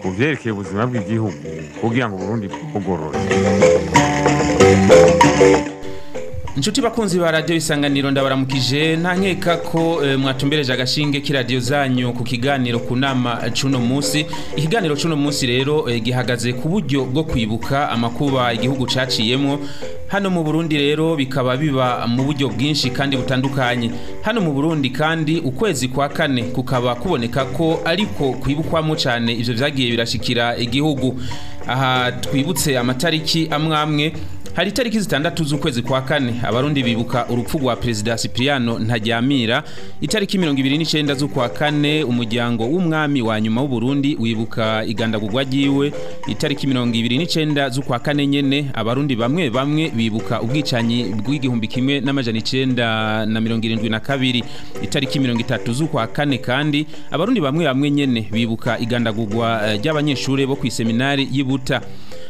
ku byerekeye ubuzima bw'igihugu kugira ngo burundi bwugorore inshuti bakunzi ba radiyo isanganiro ndabaramukije ntankeka ko eh, mwatumbereje agashinge k'iradiyo zanyu ku kiganiro ku nama cuno munsi ikiganiro cuno munsi rero eh, gihagaze ku buryo bwo kwibuka amakuba igihugu caciyemo hano mu burundi rero bikaba biba mu buryo bwinshi kandi butandukanye hano mu burundi kandi ukwezi kwa kane kukaba kuboneka ko ariko kwibukwamo cyane ibyo byagiye birashikira igihugu aha twibutse amatariki amwe amwe hari itariki zitandatu z'ukwezi kwa kane abarundi bibuka urupfu rwa perezida Cipriano Ntajyamira itariki mirongo ibiri n'icyenda z'ukwa kane umuryango w'umwami wa nyuma w'uburundi wibuka igandagurwa ryiwe itariki mirongo ibiri n'icyenda z'ukwa kane nyene abarundi bamwe bamwe bibuka ubwicanyi bw'igihumbi kimwe n'amajana icyenda na mirongo irindwi na kabiri itariki mirongo itatu z'ukwa kane kandi abarundi bamwe bamwe nyene bibuka igandagurwa eh, ry'abanyeshuri bo ku iseminari y’ibu guta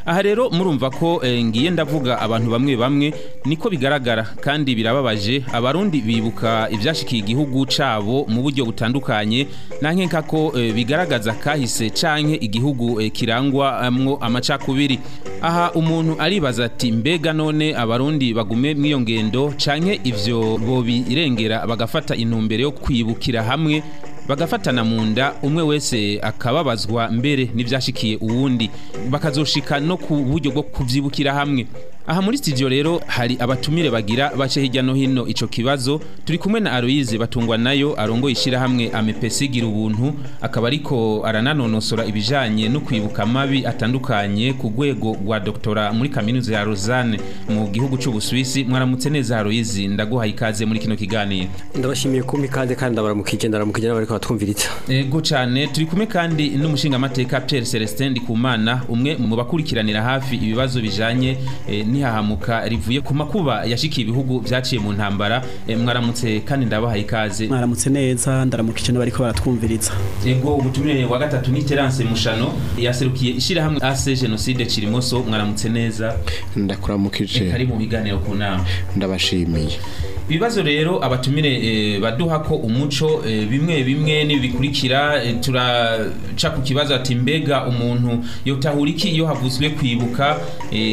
aha rero murumva ko eh, ngiye ndavuga abantu bamwe bamwe niko bigaragara kandi birababaje abarundi bibuka ibyashikiye igihugu cyabo mu buryo butandukanye nankeka ko eh, bigaragaza kahise canke igihugu eh, kirangwamwo amacakubiri aha umuntu aribaza ati mbega none abarundi bagume mw'iyo ngendo canke ivyo bo birengera bagafata intumbero yo kwibukira hamwe bagafatana mu nda umwe wese akababazwa mbere n'ibyashikiye uwundi bakazoshika no ku buryo bwo kubyibukira hamwe aha muri studio rero hari abatumire bagira bace hirya no hino icyo kibazo turi kumwe na Aloise batungwa nayo arongoye ishyirahamwe amepesi gira ubuntu akaba ariko arananonosora ibijanye no kwibuka mabi atandukanye ku rwego rwa doktora muri kaminuza ya Lausanne mu gihugu cy'u Busuwisi mwaramutse neza Aloise ndaguha ikaze muri kino kiganiro ndabashimiye kumpa ikaze kandi ndabaramukije ndaramukije n'abariko batwumviritsa yego cyane turi kumwe kandi n'umushinga Pierre Celestin Ndikumana umwe mu bakurikiranira hafi ibibazo bijanye e, ntihahamuka rivuye ku makuba yashikiye ibihugu byaciye mu ntambara eh, mwaramutse kandi ndabahaye ikaze mwaramutse neza ndaramukije n'abari ko baratwumviriza yego ubutumire wa gatatu ni Terence Mushano yaserukiye ishyirahamwe AC Genocide Kirimoso mwaramutse neza ndakuramukije eh, ari mu biganiro ku nama ndabashimiye ibibazo rero abatumire eh, baduha ko umuco eh, bimwe bimwe n'ibikurikira eh, turaca ku kibazo ati mbega umuntu yotahura iki iyo havuzwe kwibuka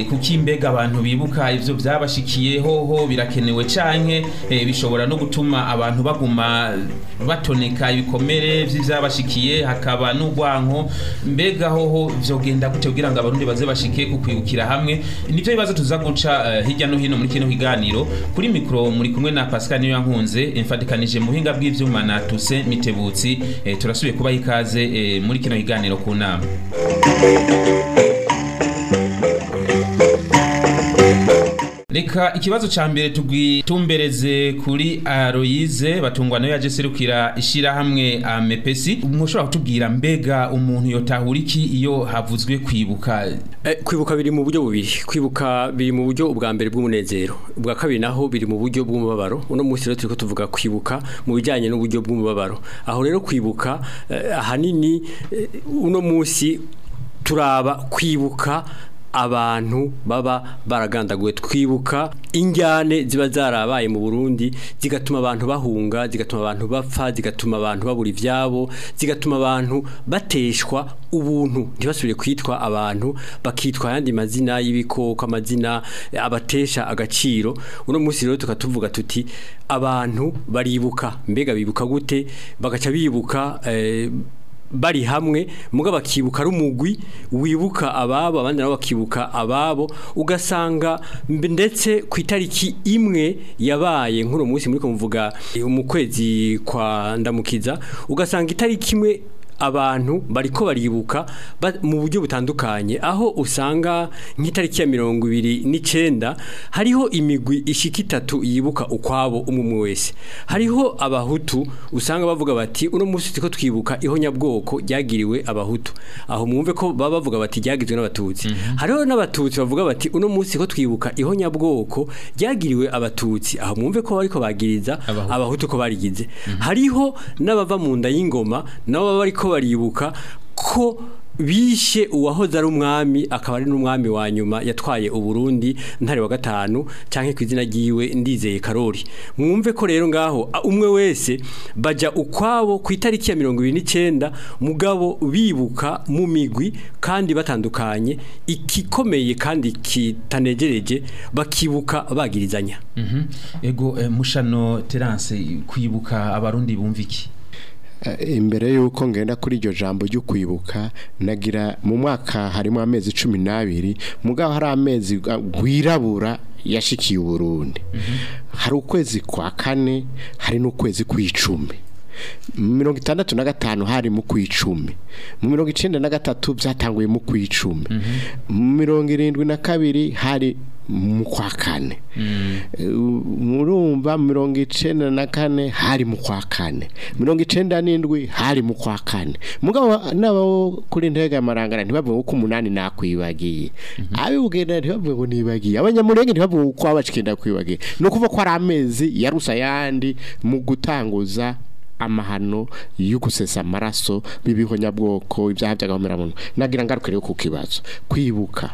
kuki imbega abantu bibuka ibyo byabashikiye hoho birakenewe cyane bishobora no gutuma abantu baguma batoneka ibikomere by'ibyabashikiye hakaba n'urwanko mbega hoho byogenda gute kugira ngo abarundi baze bashike kukwibukira kwibukira hamwe nibyo bibazo tuza guca hirya no hino muri kino kiganiro kuri mikoro muri kumwe na Pascal niyo yankunze imfatikanije muhinga bw'ivyuma na Tuse Mitebutsi eh, turasubiye kuba ikaze eh, muri kino kiganiro ku nama reka ikibazo cya mbere tugwitumbereze kuri Aloise batungwa nayo yaje serukira ishira hamwe amepesi mushobora kutubwira mbega umuntu yotahura iki iyo havuzwe kwibuka eh, kwibuka biri mu buryo bubiri kwibuka biri mu buryo ubwa mbere bw'umunezero ubwa kabiri naho biri mu buryo bw'umubabaro uno munsi rero turiko tuvuga kwibuka mu bijyanye n'uburyo bw'umubabaro aho rero kwibuka eh, ahanini eh, uno munsi turaba kwibuka abantu baba baragandaguwe twibuka injyane ziba zarabaye mu Burundi zigatuma abantu bahunga zigatuma abantu bapfa zigatuma abantu babura ibyabo zigatuma abantu bateshwa ubuntu ntibasubire kwitwa abantu bakitwa ayandi mazina y'ibikoko amazina abatesha agaciro uno munsi rero tukatuvuga tuti abantu baribuka mbega bibuka gute bagaca bibuka eh, bari hamwe muga bakibuka ari umugwi wibuka ababo abandi nabo bakibuka ababo ugasanga ndetse ku itariki imwe yabaye nkuru munsi muri ko muvuga mu kwezi kwa ndamukiza ugasanga itariki imwe abantu bariko baribuka mu buryo butandukanye aho usanga nk'itariki ya mirongo ibiri n'icyenda hariho imigwi ishika itatu yibuka ukwabo umwe wese hariho abahutu usanga bavuga bati uno munsi tiko twibuka ihonyabwoko ryagiriwe abahutu aho mwumve ko baba bavuga bati ryagizwe n'abatutsi mhm. hariho n'abatutsi bavuga bati uno munsi ko twibuka ihonyabwoko ryagiriwe abatutsi aho mwumve ko bariko bagiriza abahutu ko barigize mhm. hariho n'abava mu nda y'ingoma nabo bariko bariko baribuka ko bishe uwahoze ari umwami akaba ari n'umwami wa nyuma yatwaye uburundi ntari wa gatanu cyangwa ku izina ry'iwe ndizeye karori mwumve ko rero ngaho umwe wese bajya ukwabo ku itariki ya mirongo ibiri n'icyenda mugabo bibuka mu migwi kandi batandukanye ikikomeye kandi kitanegereje bakibuka bagirizanya yego mhm. eh, mushano terance kwibuka abarundi bumva iki Eh, imbere y'uko ngenda kuri iryo jambo ryo kwibuka nagira mu mwaka harimo amezi cumi n'abiri mugaho hari amezi rwirabura yashikiye uburundi mm-hmm. hari ukwezi kwa kane hari n'ukwezi kw'icumi mirongo itandatu na gatanu hari mu kw'icumi mu mirongo icyenda na gatatu byatanguye mu kw'icumi mm-hmm. mu mirongo irindwi na kabiri hari mu kwa kane mm. murumva mirongo icyenda na kane hari mu kwa kane mirongo icyenda n'indwi hari mu kwa kane mugabo n'abo kuri intego y'amarangara ntibavuge uko umunani nakwibagiye mm-hmm. abibwira ntibavuge ngo nibagiye abanyamurenge ntibavuge uko wabacikenda kwibagiye ni ukuvuga ko ari amezi yarusa ayandi mu gutanguza amahano yo gusesa amaraso b'ibihonyabwoko ibyaha by'agahomeramano nagira ngaruke rero ku kibazo kwibuka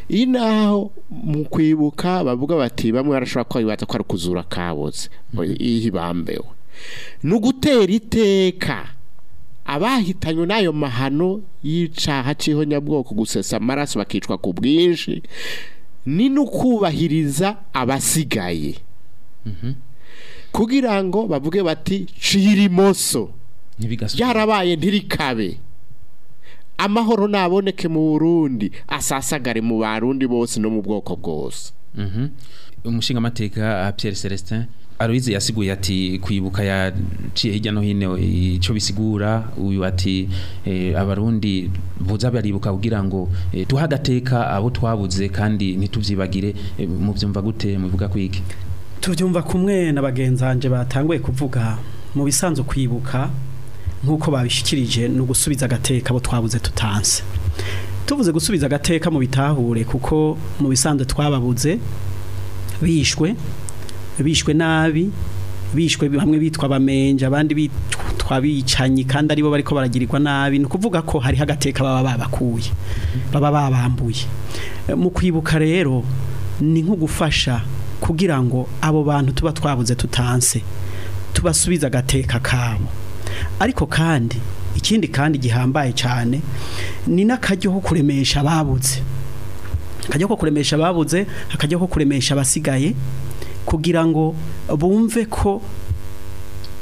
iyi naho mu kwibuka bavuga bati bamwe barashobora ko kwibaza ko ari ukuzura kaboze mhm. iyi bambewe ni ugutera iteka abahitanywe n'ayo mahano y'icaha nyabwoko gusesa amaraso bakicwa ku bwinshi ni no kubahiriza abasigaye mhm. kugira ngo bavuge bati cirimoso yarabaye ntirikabe amahoro naboneke mu burundi asasagare mu barundi bose no mu bwoko bwose mhm. umushinga amateka ah, Pierre celestin aruyize yasiguye ati kwibuka yaciye hirya no hino icyo bisigura uyu ati eh, abarundi buza baribuka kugira ngo eh, tuhagateka abo twabuze kandi ntitubyibagire eh, mubyumva gute muvuga kwiki tubyumva kumwe na bagenzange batanguye kuvuga mu bisanzwe kwibuka nk'uko babishyikirije ni ugusubiza agateka bo twabuze tutanse tuvuze gusubiza agateka mu bitahure kuko mu bisanzwe twababuze bishwe bishwe nabi bishwe bamwe bitwa bamenje abandi bitwa bicanyi kandi aribo bariko baragirirwa nabi ni ukuvuga ko hari agateka baba babakuye baba babambuye mu kwibuka rero ni nko gufasha kugira ngo abo bantu tuba twabuze tutanse tubasubiza agateka kabo ariko kandi ikindi kandi gihambaye cyane ni n'akaryo ko kuremesha ababuze akaryo ko kuremesha babuze akaryo ko kuremesha abasigaye kugira ngo bumve ko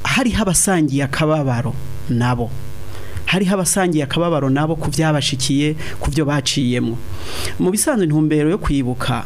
hari habasangiye akababaro nabo hari habasangiye akababaro nabo ku byabashikiye ku byo baciyemo mu bisanzwe intumbero yo kwibuka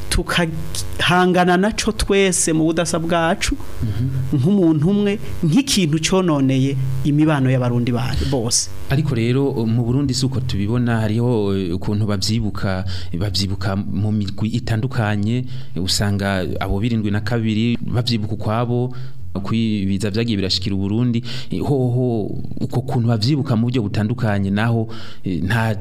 tukahangana nacyo twese mu budasa bwacu hmm. nk'umuntu umwe nk'ikintu cyononeye imibano y'abarundi bose ariko rero mu burundi si uko tubibona hariho eh, ukuntu babyibuka babyibuka mu migwi itandukanye usanga abo birindwi na kabiri babyibuka ukwabo kwibiza byagiye birashikira uburundi hoho uko kuntu bavyibuka mu buryo butandukanye naho eh, nta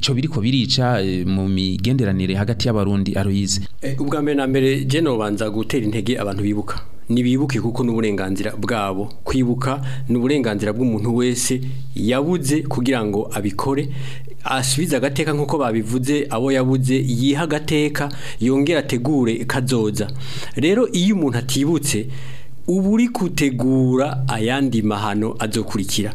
cyo biriko birica eh, mu migenderanire hagati y'abarundi aroyize eh, ubwa mbere na mbere je banza gutera intege abantu bibuka nibibuke kuko n'uburenganzira bwabo kwibuka n'uburenganzira bw'umuntu wese yabuze kugira ngo abikore asubize agateka nk'uko babivuze abo yabuze yiha agateka yongera ategure kazoza rero iyo umuntu atibutse uburi kutegura ayandi mahano azokurikira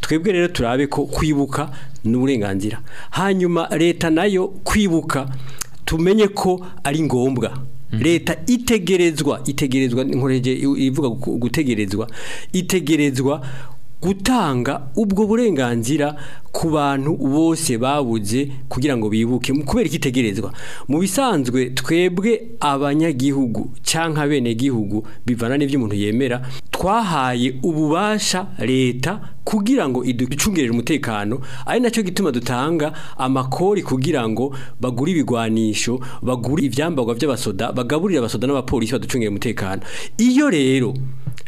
twebwe rero turabe ko kwibuka n'uburenganzira hanyuma leta nayo kwibuka tumenye ko ari ngombwa mm-hmm. leta itegerezwa itegerezwa ivuga gutegerezwa itegerezwa gutanga ubwo burenganzira ku bantu bose babuze kugira ngo bibuke kubera ikitegerezwa mu bisanzwe twebwe abanyagihugu cyangwa abenegihugu bivana n'ibyo umuntu yemera twahaye ububasha leta kugira ngo iducungirire umutekano ari nacyo gituma dutanga amakori kugira ngo bagure ibigwanisho bagure ibyambarwa by'abasoda bagaburira abasoda n'abapolisi baducungire umutekano iyo rero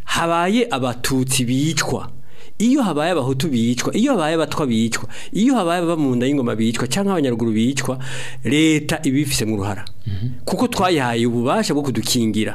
habaye abatutsi bicwa iyo habaye abahutu bicwa iyo habaye abatwa bicwa iyo habaye aba mu nda y'ingoma bicwa cyangwa abanyaruguru bicwa leta ibifise mu ruhara mhm. kuko twayihaye ububasha bwo kudukingira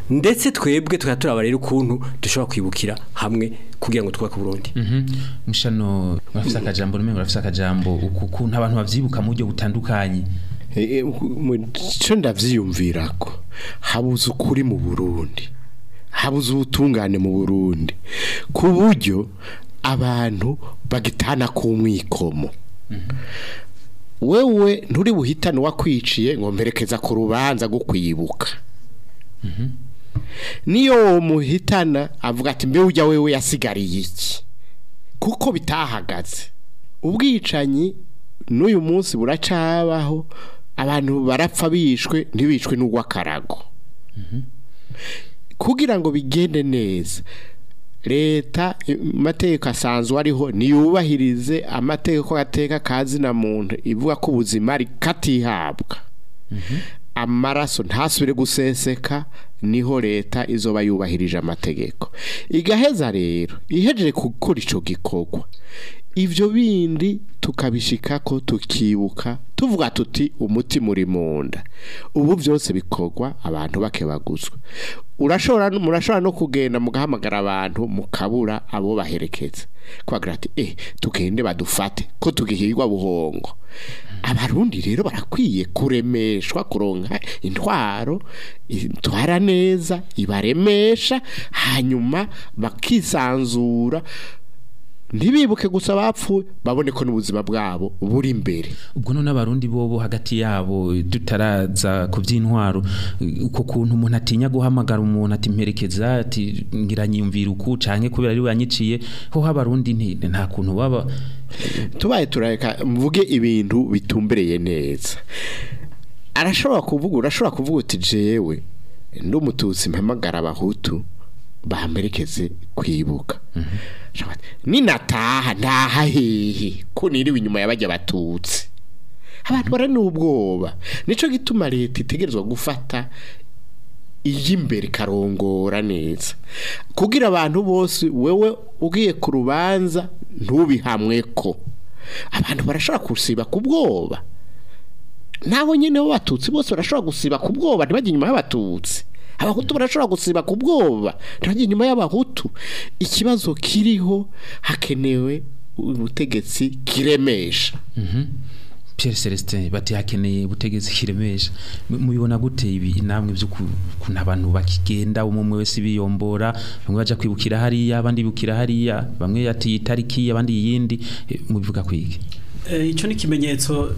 ndetse twebwe tukaba rero ukuntu dushobora kwibukira hamwe kugira ngo twubake Burundi mhm. mushano murafise akajambo n'umwe murafise akajambo ukuntu abantu babyibuka mu buryo butandukanye eh, eh, cyo ndabyiyumvira ko habuze ukuri mu burundi habuze ubutungane mu burundi ku buryo abantu bagitana ku mwikomo mhm. wewe nturi buhitane wakwiciye ngo mperekeza ku rubanza rwo kwibuka mhm. niyo muhitana avuga ati mbe ujya wewe yasigariye iki kuko bitahagaze ubwicanyi n'uyu munsi buracabaho abantu barapfa bishwe ntibicwe n'ugwakarago mhm. kugira ngo bigende neza leta mateka asanzwe ariho niyubahirize amateka ko ateka akazina muntu ivuga ko ubuzima katihabwa mhm. amaraso ntasubire guseseka niho leta izoba yubahirije amategeko igaheza rero ihejeje gukora icyo gikorwa ibyo bindi tukabishika ko tukibuka tuvuga tuti umuti muri mu nda ubu byose bikorwa abantu bakebaguzwa urashobora murashobora no kugenda mugahamagara abantu mukabura abo baherekeza kwagira ati eh tugende badufate ko tugihirwa buhongo abarundi rero barakwiye kuremeshwa kuronka intwaro intwara neza ibaremesha hanyuma bakisanzura ntibibuke gusa abapfuye babone ko n'ubuzima bwabo buri imbere ubwo none abarundi bobo hagati yabo dutaraza ku by'intwaro uko kuntu umuntu atinya guhamagara umuntu ati mperekeza ati ngiranyiyumvira uku canke kubera ari wanyiciye ho abarundi nti nta kuntu baba tubaye turareka mvuge ibintu bitumbereye neza arashobora kuvuga urashobora kuvuga uti jewe ndumututsi mpamagara abahutu bamerekeze kwibuka mm -hmm. ninataha ntaha hehe ko niriwe inyuma y'abajya batutsi abantu bara n'ubwoba nicyo gituma leta itegerezwa gufata iy'imbere ikarongora neza kugira abantu bose wewe ugiye ku rubanza ntubihamwe ko abantu barashobora gusiba ku bwoba nabo nyine bo batutsi bose barashobora gusiba ku bwoba ntibajye inyuma y'abatutsi abahutu barashobora gusiba ku bwoba ntange nyuma y'abahutu ikibazo kiriho hakenewe ubutegetsi kiremesha mhm. Pierre Celestin bati hakeneye ubutegetsi kiremesha mubibona gute ibi namwe byo kuna abantu bakigenda umwe wese biyombora bamwe bajya kwibukira hariya abandi bibukira hariya bamwe iyi itariki abandi yindi e, mubivuga kwige ico ni kimenyetso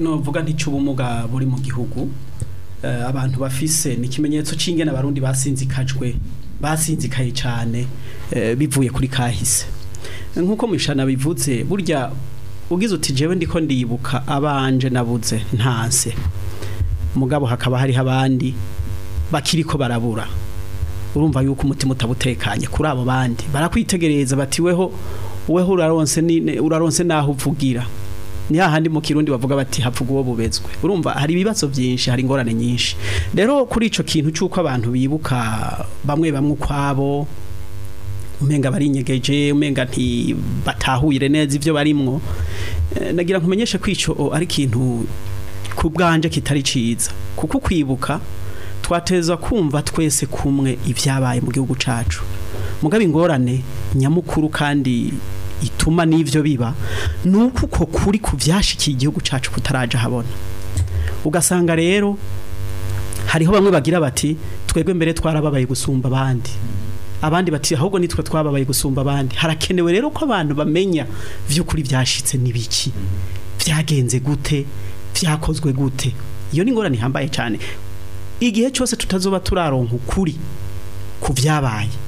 novuga nticy'ubumuga buri mu gihugu Eh, abantu bafise ni ikimenyetso cy'ingene abarundi basinzikajwe basinzikaye cyane eh, bivuye kuri kahise eh, nk'uko mubishana bivuze burya ugize uti jewe ndiko ndibuka abanje nabuze ntanse mugabo hakaba hariho abandi bakiriko barabura urumva yuko umutima utabutekanye kuri abo bandi barakwitegereza bati weho ni uraronse naho uvugira ni hahandi mu kirundi bavuga bati hapfuga uwo bubetswe urumva hari ibibazo byinshi hari ingorane nyinshi rero kuri icyo kintu cy'uko abantu bibuka bamwe bamwe ukwabo umenga barinyegeje umenga ntibatahuyire neza ibyo barimwo eh, nagira nkumenyeshe ko ari ikintu ku bwanje kitari cyiza kuko kwibuka twateza kumva twese kumwe ibyabaye mu gihugu cacu mugabe ingorane nyamukuru kandi ituma n'ibyo biba ni uko uko kuri ku byashikiye igihugu cacu kutarajya habona ugasanga rero hariho bamwe bagira bati “twegwe mbere twarababaye gusumba abandi abandi bati ahubwo nitwe twababaye gusumba abandi harakenewe rero ko abantu bamenya by'ukuri byashitse n'ibiki byagenze gute byakozwe gute iyo ni ingorane ihambaye cyane igihe cyose tutazuba turaronka ukuri ku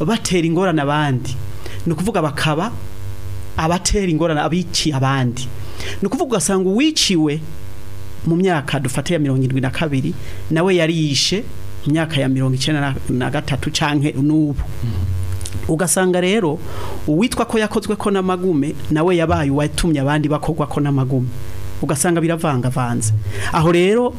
batera ingorane abandi ni ukuvuga bakaba abatera ingorane abiciye abandi ni ukuvuga ugasanga uwiciwe mu myaka dufate ya mirongo irindwi na kabiri nawe yari yishe mu ya mirongo icyenda na gatatu cyangwa n'ubu ugasanga rero uwitwa ko yakozwe ko n'amagume nawe yabaye uwatumye abandi bakogwa ko na magume ugasanga biravanga biravangavanze aho rero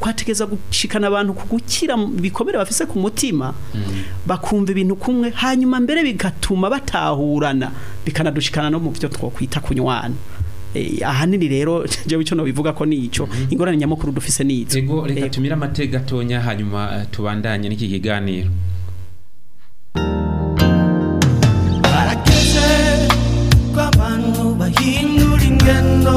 kwategeza gushikana abantu kugukira bikomere bafise ku mutima bakumva ibintu kumwe hanyuma mbere bigatuma batahurana bikanadushikana no mu byo twokwita kunywana Eh, ahanini rero njyewe icyo nabivuga ko ni icyo mhm. ingorane nyamukuru dufise ni ngo reka eh, tumire amateka gatonya hanyuma eh, tubandanye n'iki kiganiro barageze ko abantu bahindura ingendo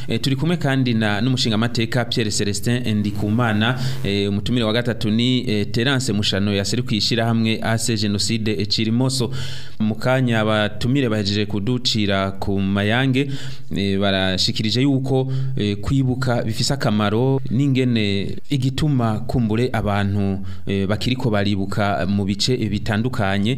eh, turi kumwe kandi na n'umushinga mateka Pierre Celestin Ndikumana umutumire wa gatatu ni Terence Mushano yaseri kwishira hamwe AC Genocide e Chirimoso mukanya abatumire bahejeje kuducira ku mayange barashikirije yuko kwibuka bifise akamaro n'ingene igituma kumbure abantu bakiri ko baribuka mu bice bitandukanye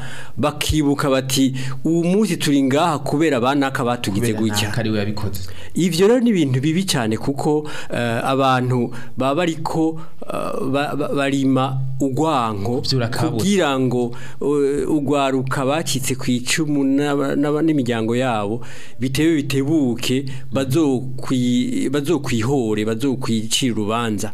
bakibuka bati uwo munsi turi ngaha kubera abanaka batugize gutya ibyo rero ni ibintu bibi cyane kuko eh, abantu baba ko eh, barima urwanko kugira ngo eh, urwaruka bacitse ku icumu n'imiryango yabo bitewe bitebuke bazokwihore bazokwicira urubanza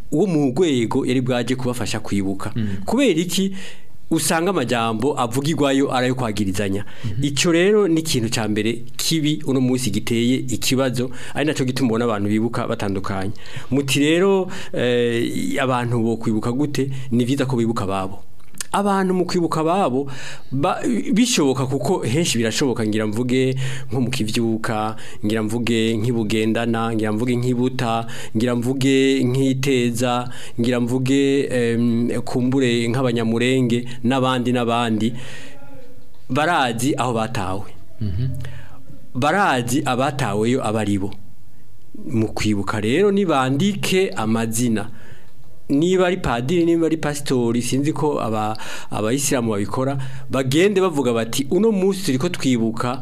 wo mu rwego yari bwaje kubafasha kwibuka kubera iki usanga amajyambo avuga igwayo arayo kwagirizanya mhm. icyo rero ni ikintu cya mbere kibi uno munsi giteye ikibazo ari nacyo gituma ubona abantu bibuka batandukanye muti rero eh, abantu bo kwibuka gute ni byiza ko bibuka babo abantu mu kwibuka babo bishoboka kuko henshi birashoboka ngira mvuge nko mu kibyuka ngira mvuge nk'ibugendana ngira mvuge nk'ibuta ngira mvuge nk'iteza ngira mvuge kumbure nk'abanyamurenge n'abandi n'abandi barazi aho batawe mhm. barazi abataweyo aba ari mu kwibuka rero nibandike amazina niba ari padiri niba ari pasitori sinzi ko abayisilamu babikora bagende bavuga bati uno munsi turi ko twibuka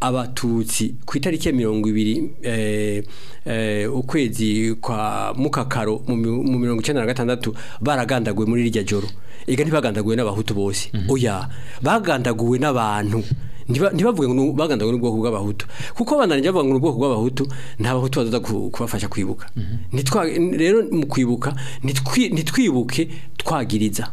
abatutsi ku itariki ya mirongo ibiri eh, eh, ukwezi kwa mukakaro mu mirongo icyenda na gatandatu baragandaguwe muri iryo joro ega ntibagandaguwe n'abahutu bose mhm. oya bagandaguwe n'abantu ntibavuge ngo bagandaguwe n'ubwoko bw'abahutu kuko bananira bavuga ngo ubwoko bw'abahutu nta bahutu bazaza kubafasha kwibuka mhm. rero mu kwibuka ntitwibuke twagiriza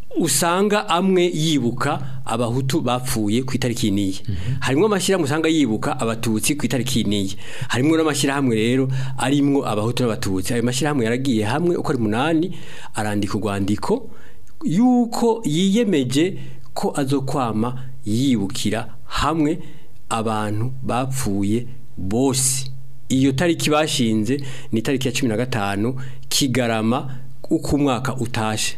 usanga amwe yibuka abahutu bapfuye ku itariki n'iyi harimo amashyira usanga yibuka abatutsi ku itariki n'iyi harimo n'amashyirahamwe rero arimo abahutu n'abatutsi ayo mashyirahamwe yaragiye hamwe uko ari munani arandika urwandiko yuko yiyemeje ko azokwama yibukira hamwe abantu bapfuye bose iyo tariki bashinze ni tariki ya cumi na gatanu kigarama uko umwaka utashe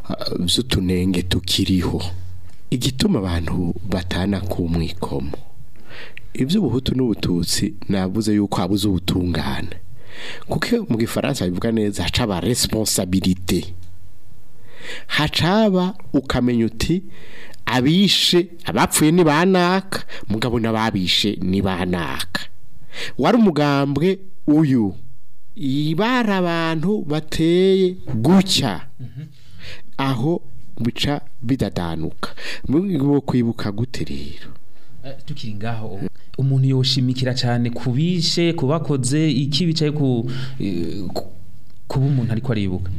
by'utunenge eh, tukiriho igituma abantu batana ku mwikomo iby'ubuhutu n'ubututsi navuze yuko habuze ubutungane kuko mu gifaransa bivuga neza hacaba aba hacaba ukamenya uti abishe abapfuye ni banaka mugabo n'ababishe ni banaka wari umugambwe uyu ibara abantu bateye gucya mhm. aho bica bidadanuka mwibuka kwibuka gute rero Eh, tukiri ngaho umuntu yoshimikira cyane kubishe kubakoze iki bicaye ku eh, kuba umuntu ariko aribuka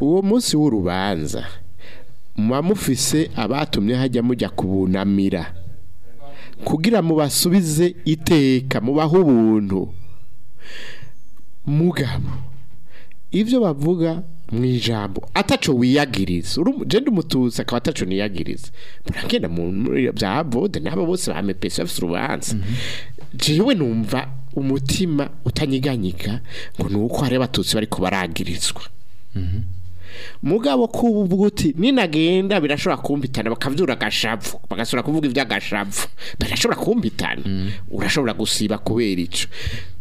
uwo munsi w'urubanza muba mufise abatumye hajya mujya kubunamira kugira mubasubize iteka mubahe ubuntu mugabo ibyo bavuga mu ijambo ataco wiyagiriza je ndi umututsi akaba ataco niyagiriza muragenda bya vode n'abo bose ba mepesi bafite urubanza mhm. jewe numva umutima utanyiganyika ngo ni uko hari abatutsi bariko baragirizwa mhm. mugabo kubu uti ninagenda birashobora kumbitana bakavyura agashavu bagasura kuvuga ivy'agashavu birashobora kumbitana mm. urashobora gusiba kubera ico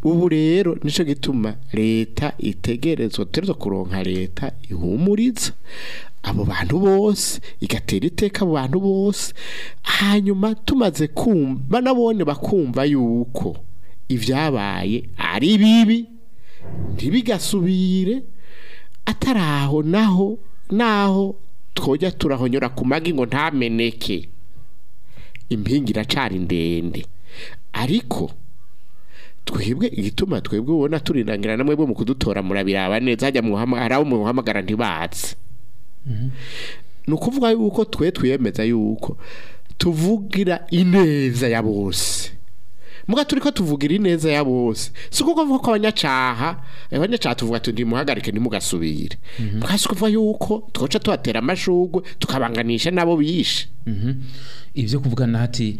ubu rero nico gituma leta itegerezwa tutegerezwa kuronka leta ihumuriza abo bantu bose igatera iteka abo bantu bose hanyuma tumaze kumva banabone bakumva yuko ibyabaye ari bibi ntibigasubire atari aho naho naho twojya turahonyora ku magi ngo ntameneke impingi iracari ndende ariko twebwe igituma twebwe ubona turindangira na mwebwe mu kudutora murabiraba neza hajya hari abo muhamagara ntibatse mm-hmm. ni ukuvuga yuko twe twiyemeza yuko tuvugira ineza ya bose muga turi ko tuvugira ineza yabo bose si uko avuga ko abanyacaha abanyacaha tuvuga tundi muhagarike ntimugasubire twasi mhm. kuvuga yuko twoca tuhatera amashugwe tukabanganisha nabo bishe. Mhm. ibyo kuvuga nati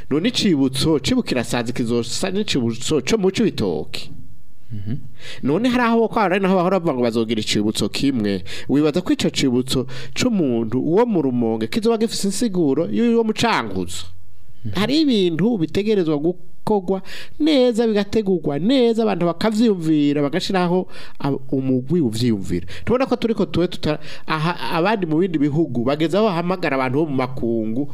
none icibutso kibukira asanze kizosa n'icibutso cyo mu cy'ibitoki mhm. none hari aho bakora naho bahora bavuga ngo bazogira icibutso kimwe wibaza ko icyo cibutso cy'umuntu uwo mu rumonge kizoba gifite insiguro y'uwo mucanguzo Mm-hmm. hari ibintu bitegerezwa gukorwa neza bigategurwa neza abantu bakabyiyumvira bagashyiraho umugwi ubyiyumvira tubona ko turi ko tuwe aha abandi mu bindi bihugu bageze aho bahamagara abantu bo mu makungu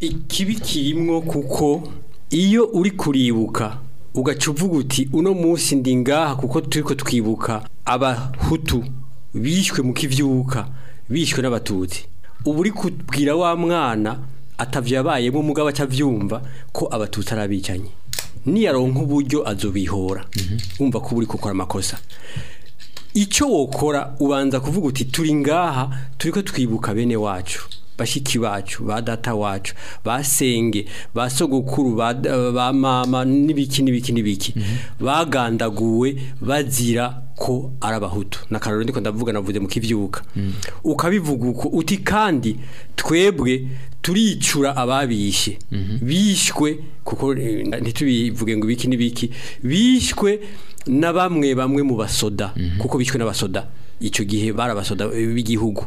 ikibikirimwo kuko iyo uri kuribuka ugaca uvuga uti uno munsi ndi ngaha kuko turiko twibuka abahutu bishwe mu kivyuka bishwe n'abatutsi uburi kubwira wa mwana atavyo umugabo atavyumva ko abatutsi arabicanye niyaronka uburyo azobihora wumva mhm. ko uri gukora amakosa icyo wokora ubanza kuvuga uti turi ngaha turi ko twibuka bene wacu bashiki bacu ba data wacu basenge ba sogokuru ba mama n'ibiki n'ibiki n'ibiki mhm. bagandaguwe bazira ko ari abahutu n'akararo ndiko ndavuga navuze mu kivyuka mhm. ukabivuga uko uti kandi twebwe turicura ababishe mhm. bishwe kuko eh, ntitubivuge ngo ibiki n'ibiki bishwe na bamwe bamwe mu basoda kuko bishwe n'abasoda icyo gihe bari abasoda eh, b'igihugu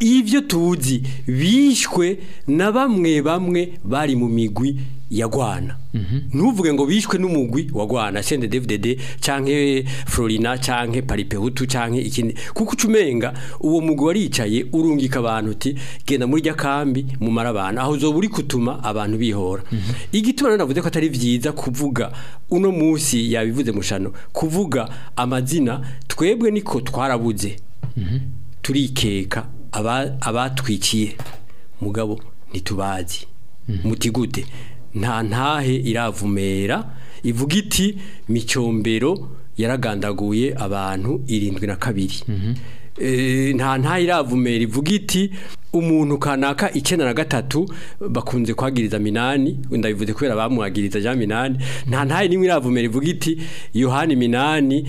ibyo tuzi bishwe na bamwe bamwe bari mu migwi yagwana mhm. nuvuge ngo bishwe n'umugwi wagwana sende devidede cyangwa florina cyangwa paripehutu cyangwa ikindi kuko ucumenga uwo mugwi waricaye urungika abantu ti genda muri rya kambi mu marabana aho zo uri kutuma abantu bihora mhm. igituma navuze ko atari byiza kuvuga uno musi yabivuze mushano kuvuga amazina twebwe niko twarabuze mhm. turikeka abatwikiye mugabo ntitubazi mutigute nta ntahe iravumera ivuga iti micyombero yaragandaguye abantu irindwi na kabiri mhm. eh, nta ntahe iravumera ivuga iti umuntu kanaka icyenda na gatatu bakunze kwagiriza minani ndabivuze kubera bamuhagiriza ja minani nta ntahe nimwe iravumera ivuga iti yohani minani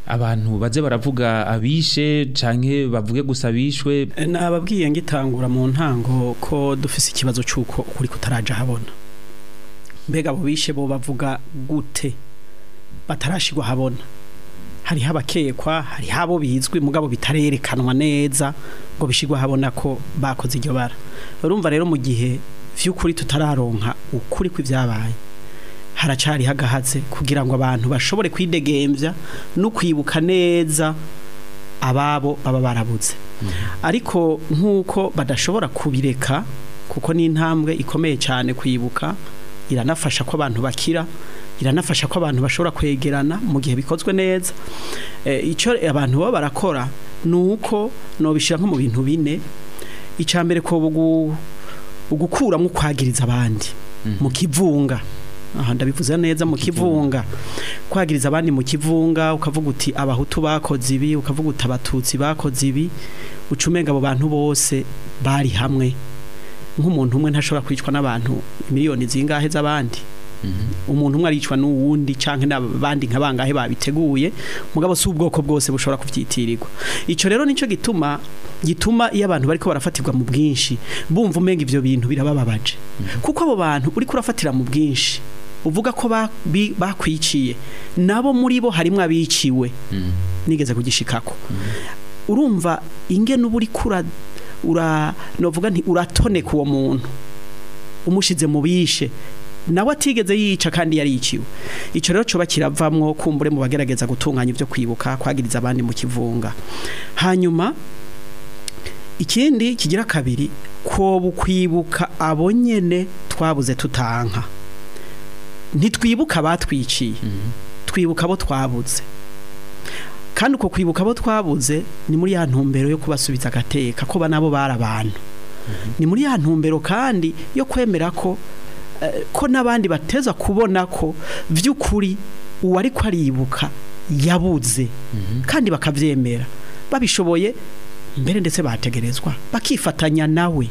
abantu baze baravuga abishe canke bavuge gusa bishwe nababwiye ngitangura mu ntango ko dufise ikibazo cy’uko ukuri kutaraje habona mbega abo bishe bo bavuga gute batarashigwa habona hari abakekwa hari habo bizwi mugabo bitarerekanwa neza ngo bishigwa habona ko bakoze iryo bara urumva rero mu gihe vy'ukuri tutararonka ukuri kw'ivyabaye haracari hagahatse kugira ngo abantu bashobore kwidegemvya no kwibuka neza ababo baba barabuze mm-hmm. ariko nk'uko badashobora kubireka kuko ni intambwe ikomeye cyane kwibuka iranafasha ko abantu bakira iranafasha ko abantu bashobora kwegerana mu gihe bikozwe neza eh, icyo abantu baba barakora nuko uko nobishyira nko mu bintu bine icya mbere ko ugukuramo kwagiriza abandi mm-hmm. mu kivunga aha ndabivuze neza mu kivunga kwagiriza abandi mu kivunga ukavuga uti abahutu bakoze ibi ukavuga uti abatutsi bakoze ibi ucumenga abo bantu bose bari hamwe nk'umuntu umwe ntashobora kwicwa n'abantu miliyoni zingahe z'abandi mhm. umuntu umwe aricwa n'uwundi cyangwa n'abandi nka bangahe babiteguye mugabo si ubwoko bwose bushobora kubyitirirwa icyo rero nicyo gituma gituma iyo abantu bariko barafatirwa mu bwinshi bumva umenga ibyo bintu birabababaje mhm. kuko abo bantu uri kurafatira mu bwinshi uvuga ko bakwiciye nabo muri bo harimo abiciwe mhm. nigeze kugishikako urumva inge n'uba uri ura novuga nti uratoneka uwo muntu umushize mu bishe nawe atigeze yica kandi yari yariciwe icyo rero cyoba kiravamwo kumbure mu bagerageza gutunganya ibyo kwibuka kwagiriza abandi mu kivunga hanyuma ikindi kigira kabiri ko bukwibuka abo nyene twabuze tutanka ntitwibuka batwiciye mm-hmm. twibuka abo twabuze kandi uko kwibuka abo twabuze ni muri ya ntumbero yo kubasubiza agateka ko banabo bari abantu mhm. ni muri ya ntumbero kandi yo kwemera ko eh, ko n'abandi bateza kubona ko by'ukuri uwari ko aribuka yabuze mhm. kandi bakabyemera babishoboye mbere ndetse bategerezwa bakifatanya nawe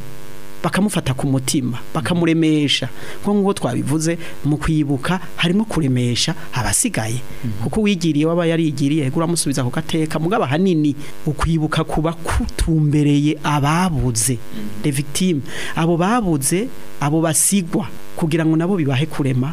bakamufata ku mutima bakamuremesha nko ngo twabivuze mu kwibuka harimo kuremesha abasigaye kuko wigiriye waba yarigiriye uramusubiza ku gateka mugaba hanini ukwibuka kuba kutumbereye ababuze victime abo babuze abo basigwa kugira ngo nabo bibahe kurema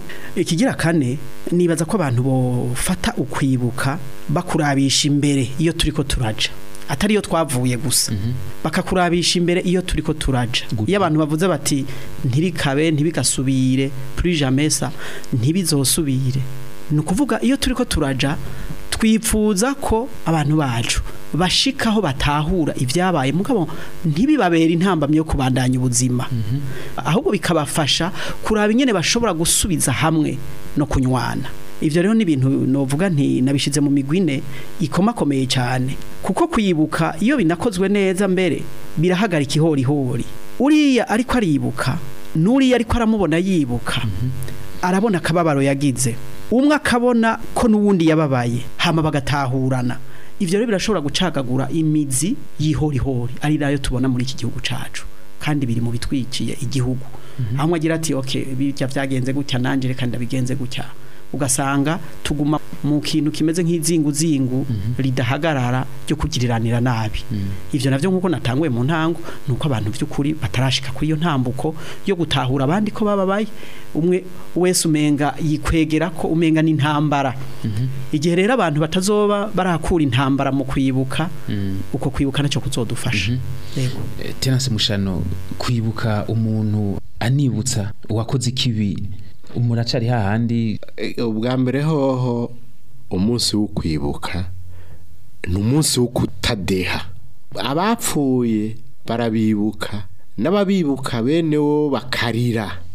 ikigira kane nibaza ko abantu bafata ukwibuka bakurabisha imbere iyo turi ko atari yo twavuye gusa mhm. bakakurabisha imbere iyo turi ko turaja iyo abantu bavuze bati ntirikabe ntibigasubire purijamesa ntibizosubire ni ukuvuga iyo turi ko turaja twifuza ko abantu bacu bashikaho batahura ibyabaye mugabo ntibibabere intambamyi yo kubandanya ubuzima mhm. ahubwo bikabafasha kuraba ingene bashobora gusubiza hamwe no kunywana ibyo rero ni ibintu novuga nti nabishyize mu migwine ikoma ikomakomeye cyane kuko kuyibuka iyo binakozwe neza mbere birahagarika ihorihori uriya ariko aribuka n'uriya ariko aramubona yibuka arabona akababaro yagize umwe akabona ko n'uwundi yababaye hama bagatahurana ibyo rero birashobora gucagagura imizi y'ihorihori ari nayo tubona muri iki gihugu cacu kandi biri mu bitwikiye igihugu mhm. aho agira ati oke bijya byagenze gutya nanjye reka ndabigenze gutya ugasanga tuguma mu kintu kimeze nk’izingu zingu mhm. ridahagarara ryo kugiriranira nabi mhm. ibyo navyo nk'uko natanguye mu ntango ni abantu by'ukuri batarashika kuri iyo ntambuko yo gutahura abandi ko bababaye umwe wese umenga yikwegera ko umenga n'intambara mhm. igihe rero abantu batazoba barakura intambara mu kwibuka uko kwibuka nacyo kuzodufasha eh, tenase mushano kwibuka umuntu anibutsa uwakoze ikibi umuntu acari hahandi eh, eh, ubwa mbere hoho umunsi wo kwibuka ni umunsi wo kutadeha abapfuye barabibuka n'ababibuka bene wo bakarira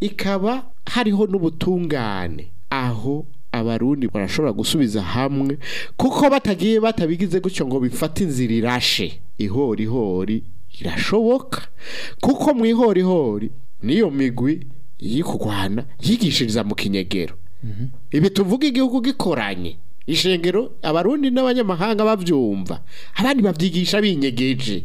ikaba hariho n'ubutungane aho abarundi barashobora gusubiza hamwe kuko batagiye batabigize gutyo ngo bifate inzira irashe ihorihori birashoboka kuko mu ihorihori n'iyo migwi iri yigishiriza mu kinyegero mhm. ibi tuvuga igihugu gikoranye ishengero abarundi n'abanyamahanga babyumva abandi babyigisha binyegeje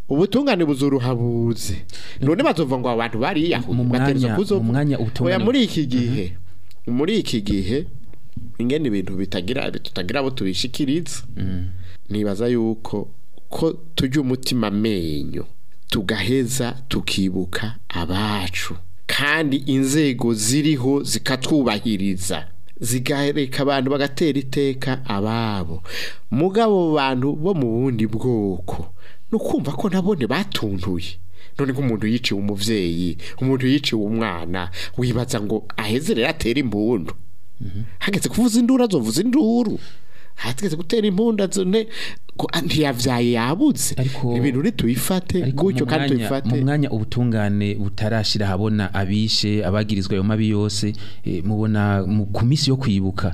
ubutungane buzuruhabuze none bazuva ngo abantu bariyahuye batereza kuzomwanya ubutungane muri iki gihe mhm. muri iki gihe ingene ibintu bitagira tutagira abo tubishikiritse mhm. nibaza yuko ko tujya umutima amenyo tugaheza tukibuka abacu kandi inzego ziriho zikatwubahiriza zigahereka abantu bagatera iteka ababo mugabo bantu bo mu bundi bwoko ni ukumva ko nabone batunduye none nk'umuntu yiciwe umubyeyi umuntu yiciwe umwana wibaza ngo ahezere yatere imbundu mhm. hageze kuvuza induru azovuza induru hatweze gutera impunda zone ntiyabyaye yabutse ibintu ntituyifate gutyo kandi tuyifate mu ubutungane butarashira habona abishe abagirizwa ayo mabi yose eh, mubona ku minsi yo kwibuka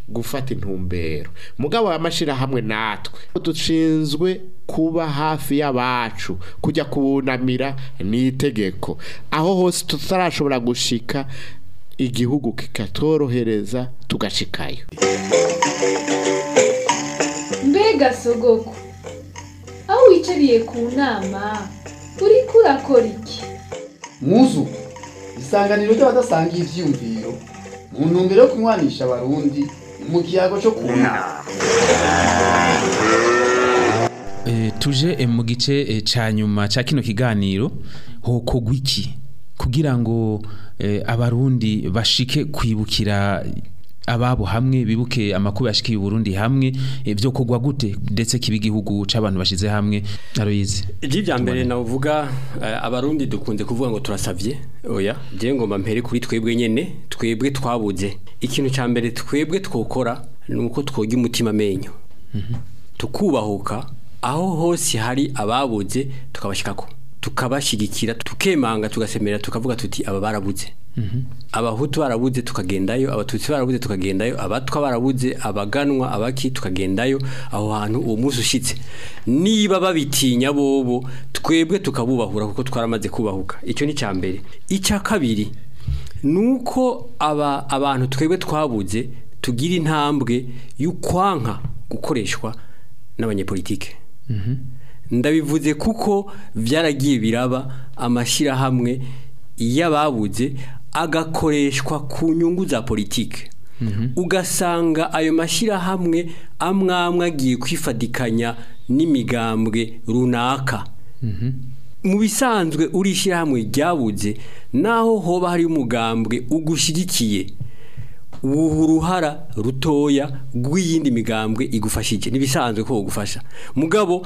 gufata intumbero mugabo amashira hamwe natwe dushinzwe kuba hafi y'abacu kujya kubunamira ni itegeko aho hose tutarashobora gushika igihugu kikatworohereza tugashikayo mbega sogoko aho wicariye ku nama uri kurakora iki muzu isanganiro ry'abadasangiye ibyiyumviro mu ntumbero yo kunywanisha abarundi mu kiyago cyo ku nama eh, tuje eh, mu gice eh, cya nyuma cya kino kiganiro hokogwa iki kugira ngo eh, abarundi bashike kwibukira ababo hamwe bibuke amakuba yashikiye Burundi hamwe ibyo eh, kugwa gute ndetse kibigihugu cy’abantu bashize hamwe aroyize iby'ibya mbere navuga eh, abarundi dukunze kuvuga ngo turasavye oya je ngomba mpere kuri twebwe nyene twebwe twabuze ikintu cya mbere twebwe twokora nuko twoga umutima amenyo mhm. tukubahuka aho hose hari ababuze tukabashikako tukabashyigikira tukemanga tugasemera tukavuga tuti aba barabuze mhm. abahutu barabuze tukagendayo abatutsi barabuze tukagendayo abatwa barabuze abaganwa abaki tukagendayo aho hantu uwo munsi ushyitse niba babitinya bobo twebwe tukabubahura kuko twaramaze kubahuka icyo ni icya mbere icya kabiri ni uko abantu twebwe twabuze tugira intambwe y'ukwanka gukoreshwa n'abanyepolitike mhm. ndabivuze kuko byaragiye biraba amashyirahamwe y'ababuze agakoreshwa ku nyungu za politiki mhm. ugasanga ayo mashyirahamwe amwe amwe agiye kwifadikanya n'imigambwe runaka mhm. mu bisanzwe uri ishyirahamwe ryabuze naho hoba hari umugambwe ugushyigikiye uruhara rutoya rw'iyindi migambwe igufashije ntibisanzwe ko ugufasha mugabo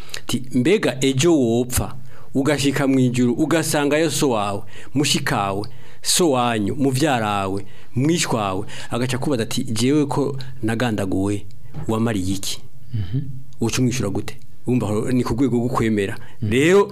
ati mbega ejo wopfa ugashika mu ijuru ugasanga so wawe mushikawe so wanyu mubyarawe mwishwawe agaca kubaza ati jewe ko nagandaguwe wamariye iki uca mhm. gute urumva ni ku rwego rwo kwemera rero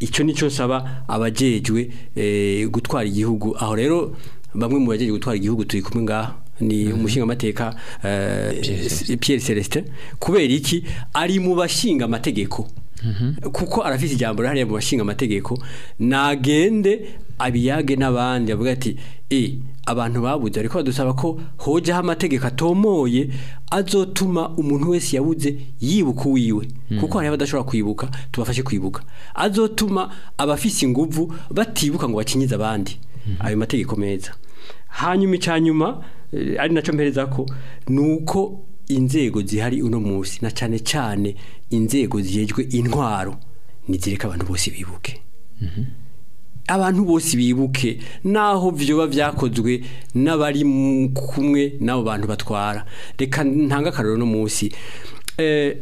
icyo ni cyo nsaba abajejwe eh, gutwara igihugu aho rero bamwe mu bajejwe gutwara igihugu turi kumwe ngaha ni mhm. umushingamateka eh, Pierre Celestin kubera iki ari mu bashinga amategeko Mm-hmm. kuko arafite ijambo hariya mu bashinga amategeko nagende abiyage n'abandi avuga ati e abantu babuze ariko badusaba ko hojaho amategeko atomoye azotuma umuntu wese yabuze yibuka uwiwe mm. kuko hari abadashobora kwibuka tubafashe kwibuka azotuma abafise inguvu batibuka ngo bakinyize abandi mm-hmm. ayo mategeko meza hanyuma icyanyuma eh, ari nacyo mpereza ko ni uko inzego zihari uno munsi na cyane cyane inzego zihejwe intwaro nizereka abantu bose bibuke mhm. abantu bose bibuke naho byoba byakozwe n'abari kumwe n'abo bantu batwara reka ntanga akararo uno munsi eh,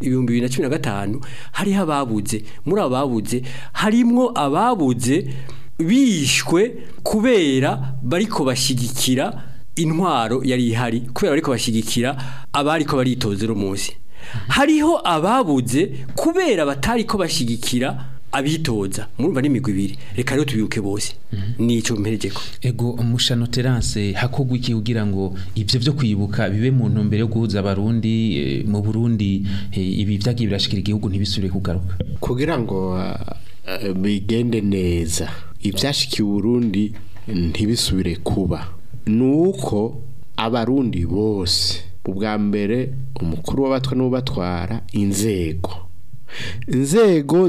ibihumbi bibiri na cumi na gatanu hariho ababuze muri abo babuze harimwo ababuze bishwe kubera bariko bashyigikira intwaro yari ihari kubera ariko bashyigikira abari ko baritoza munsi hariho ababuze kubera batari ko bashyigikira abitoza murumva n'imigwi ibiri reka rero tubibuke bose mhm. nico mperejeko ego mushano terance hakogwa iki kugira ngo ivyo vyo kwibuka bibe mu ntumbere yo guhuza abarundi eh, mu Burundi eh, ibi vyagiye birashikira igihugu ntibisubire kugaruka kugira ngo eh, bigende neza ivyashikiye Burundi ntibisubire kuba ni uko abarundi bose ubwa mbere umukuru w'abatwa n'ubatwara inzego inzego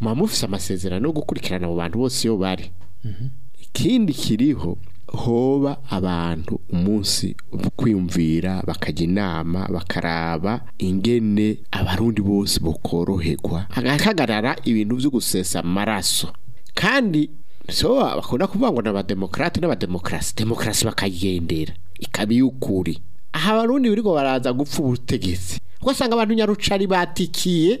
muba mufite amasezerano yo gukurikirana mu bantu bose iyo bari mhm. ikindi kiriho hoba abantu umunsi kwiyumvira bakajya inama bakaraba ingene abarundi bose bukoroherwa hagahagarara ibintu byo gusesa amaraso kandi so bakunda kuvuga ngo ni abademokarate n'abademokarasi demokarasi bakayigendera ikaba iy'ukuri aha abarundi birigo baraza gupfa ubutegetsi ugasanga abantu nyarucari batikiye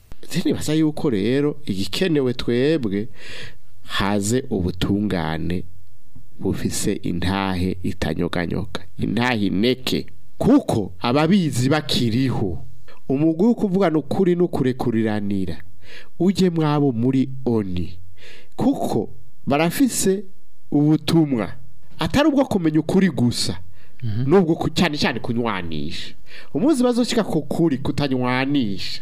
mhm. nibaza yuko rero igikenewe twebwe haze ubutungane bufise intahe itanyoganyoga intahe ineke kuko ababizi bakiriho umugwi wo kuvugana ukuri no kurekuriranira ujye mwabo muri oni kuko barafise ubutumwa atari ubwo kumenya ukuri gusa mhm. nubwo cyane cyane kunywanisha umunsi bazoshyika ku kuri kutanywanisha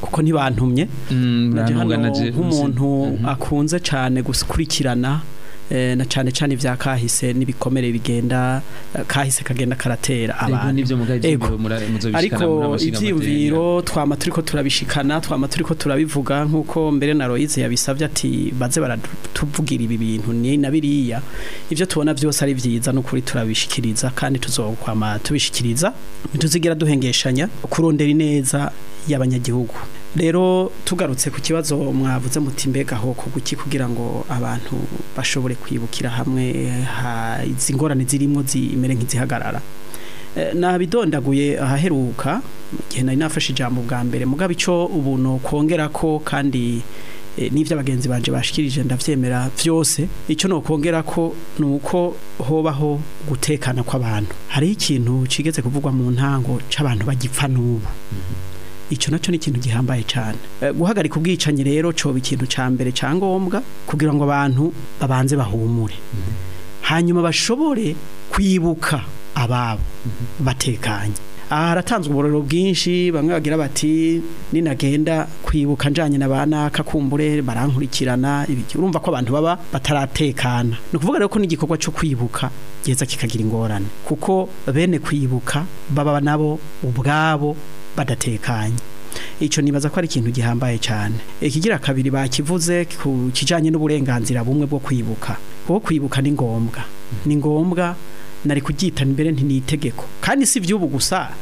kuko ntibantumye mm, naje hano nk'umuntu mm -hmm. akunze cyane gukurikirana Eh, na cyane cyane ibya kahise n'ibikomere bigenda eh, kahise kagenda karatera abantu ariko ibyiyumviro twama turi ko turabishikana twama turi ko turabivuga nk'uko mbere na royize yabisabye ati baze baratuvugira ibi bintu ni na biriya ibyo tubona byose ari byiza n'ukuri turabishikiriza kandi tuzokwama tubishikiriza ntituzigera duhengeshanya kurondera ineza y'abanyagihugu rero tugarutse ku kibazo mwavuze muti mbega aho kuguki kugira ngo abantu bashobore kwibukira hamwe izi ngorane zirimo zimere nk'izihagarara eh, nabidondaguye ahaheruka igihe nari nafashe ijambo bwa mbere mugabo icyo ubuntu kongera ko kandi eh, n'ibyo abagenzi banje bashikirije ndabyemera byose icyo ni ukongera ko ni uko hobaho gutekana kw'abantu hariho ikintu kigeze kuvugwa mu ntango cy'abantu bagipfa n'ubu mhm. icyo nacyo ni ikintu gihambaye cyane eh, guhagarika ubwicanyi rero coba ikintu cya mbere cya ngombwa kugira ngo abantu babanze bahumure hanyuma bashobore kwibuka ababo batekanye aha haratanzwe uburiro bwinshi bamwe bagira bati ninagenda kwibuka njyanye na ba naka kumbure barankurikirana urumva ko abantu baba bataratekana ni ukuvuga rero ko n'igikorwa cyo kwibuka giheza kikagira ingorane kuko bene kwibuka baba nabo ubwabo badatekanye icyo nibaza ko ari ikintu gihambaye cyane ikigira kabiri bakivuze ku kijyanye n'uburenganzira bumwe bwo kwibuka kuko kwibuka ni ngombwa ni ngombwa nari kuryitana imbere ntinitegeko kandi si iby'ubu gusa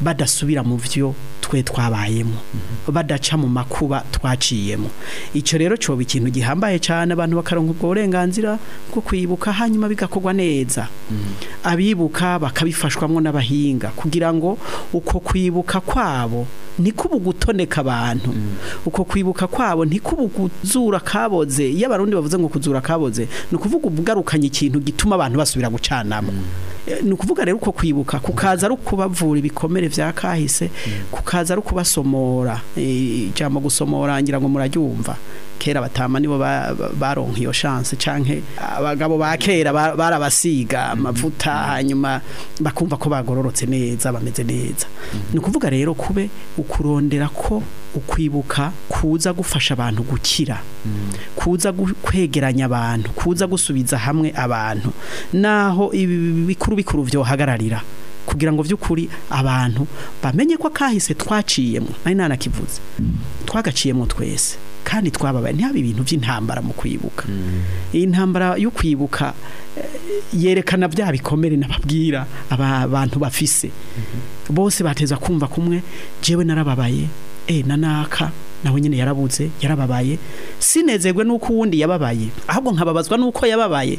badasubira mu byo twe twabayemo badaca mu makuba twaciyemo icyo rero cyoba ikintu gihambaye cyane abantu bakaronka ubwo burenganzira bwo kwibuka hanyuma bigakorwa neza abibuka bakabifashwamo n'abahinga kugira ngo uko kwibuka kwabo nikubu gutoneka abantu uko kwibuka kwabo nikubu kuzura kaboze iyo abarundi bavuze ngo kuzura kaboze ni ukuvuga ubwarukanye ikintu gituma abantu basubira gucanamo eh, ni ukuvuga rero uko kwibuka kukaza ari ukubavura ibikomere bya kahise kukaza bakaza ari ukubasomora e, ijambo gusomora ngira ngo muraryumva kera batama nibo baronka iyo chance canke abagabo ba kera barabasiga amavuta hanyuma bakumva ko bagororotse neza bameze neza ni ukuvuga rero kube ukurondera ko ukwibuka kuza gufasha abantu gukira kuza kwegeranya abantu kuza gusubiza hamwe abantu naho ibi bikuru bikuru byohagararira kugira ngo by'ukuri abantu bamenye ko akahise twaciyemo nari nanakivuze twagaciyemo twese kandi twababaye ntihabe ibintu by'intambara mu kwibuka mm. iyi ntambara yo kwibuka eh, yerekana bya bikomere n'ababwira aba bantu bafise mm-hmm. bose bateza kumva kumwe jewe narababaye eh nanaka nawe nyine yarabutse yarababaye sinezerwe nuko uwundi yababaye ahubwo nkababazwa nuko yababaye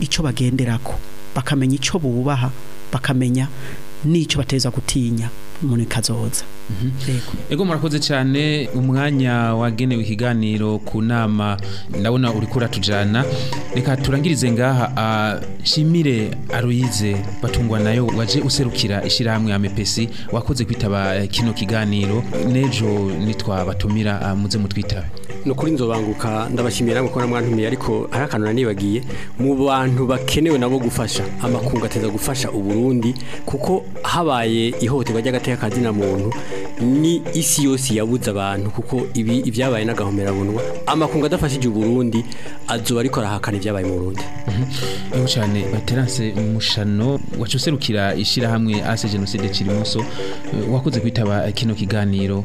icyo bagenderako bakamenya icyo bubaha bakamenya n'icyo bateza gutinya umuntu kazoza mhm. ego murakoze cyane umwanya wagenewe ikiganiro ku nama ndabona uri kuratujana reka turangirize ngaha shimire aruyize batungwa nayo waje userukira ishyirahamwe ya wakoze kwitaba eh, kino kiganiro n'ejo nitwa batumira muze mutwitabe nukuri nzobanguka ndabashimira kuko namwantumiye ariko hari akantu nanibagiye mu bantu bakenewe nabo gufasha amakungu ateza gufasha uburundi kuko habaye ihohoterwa ry'agateka kazina muntu ni isi yose yabuze abantu kuko ibi ibyabaye n'agahomerabunwa amakungu adafashije uburundi azuba ariko arahakana ibyabaye mu burundi mhm. niho cyane bateranse umushano wacuserukira ishyirahamwe ase jenoside kirimoso wakoze kwitaba kino kiganiro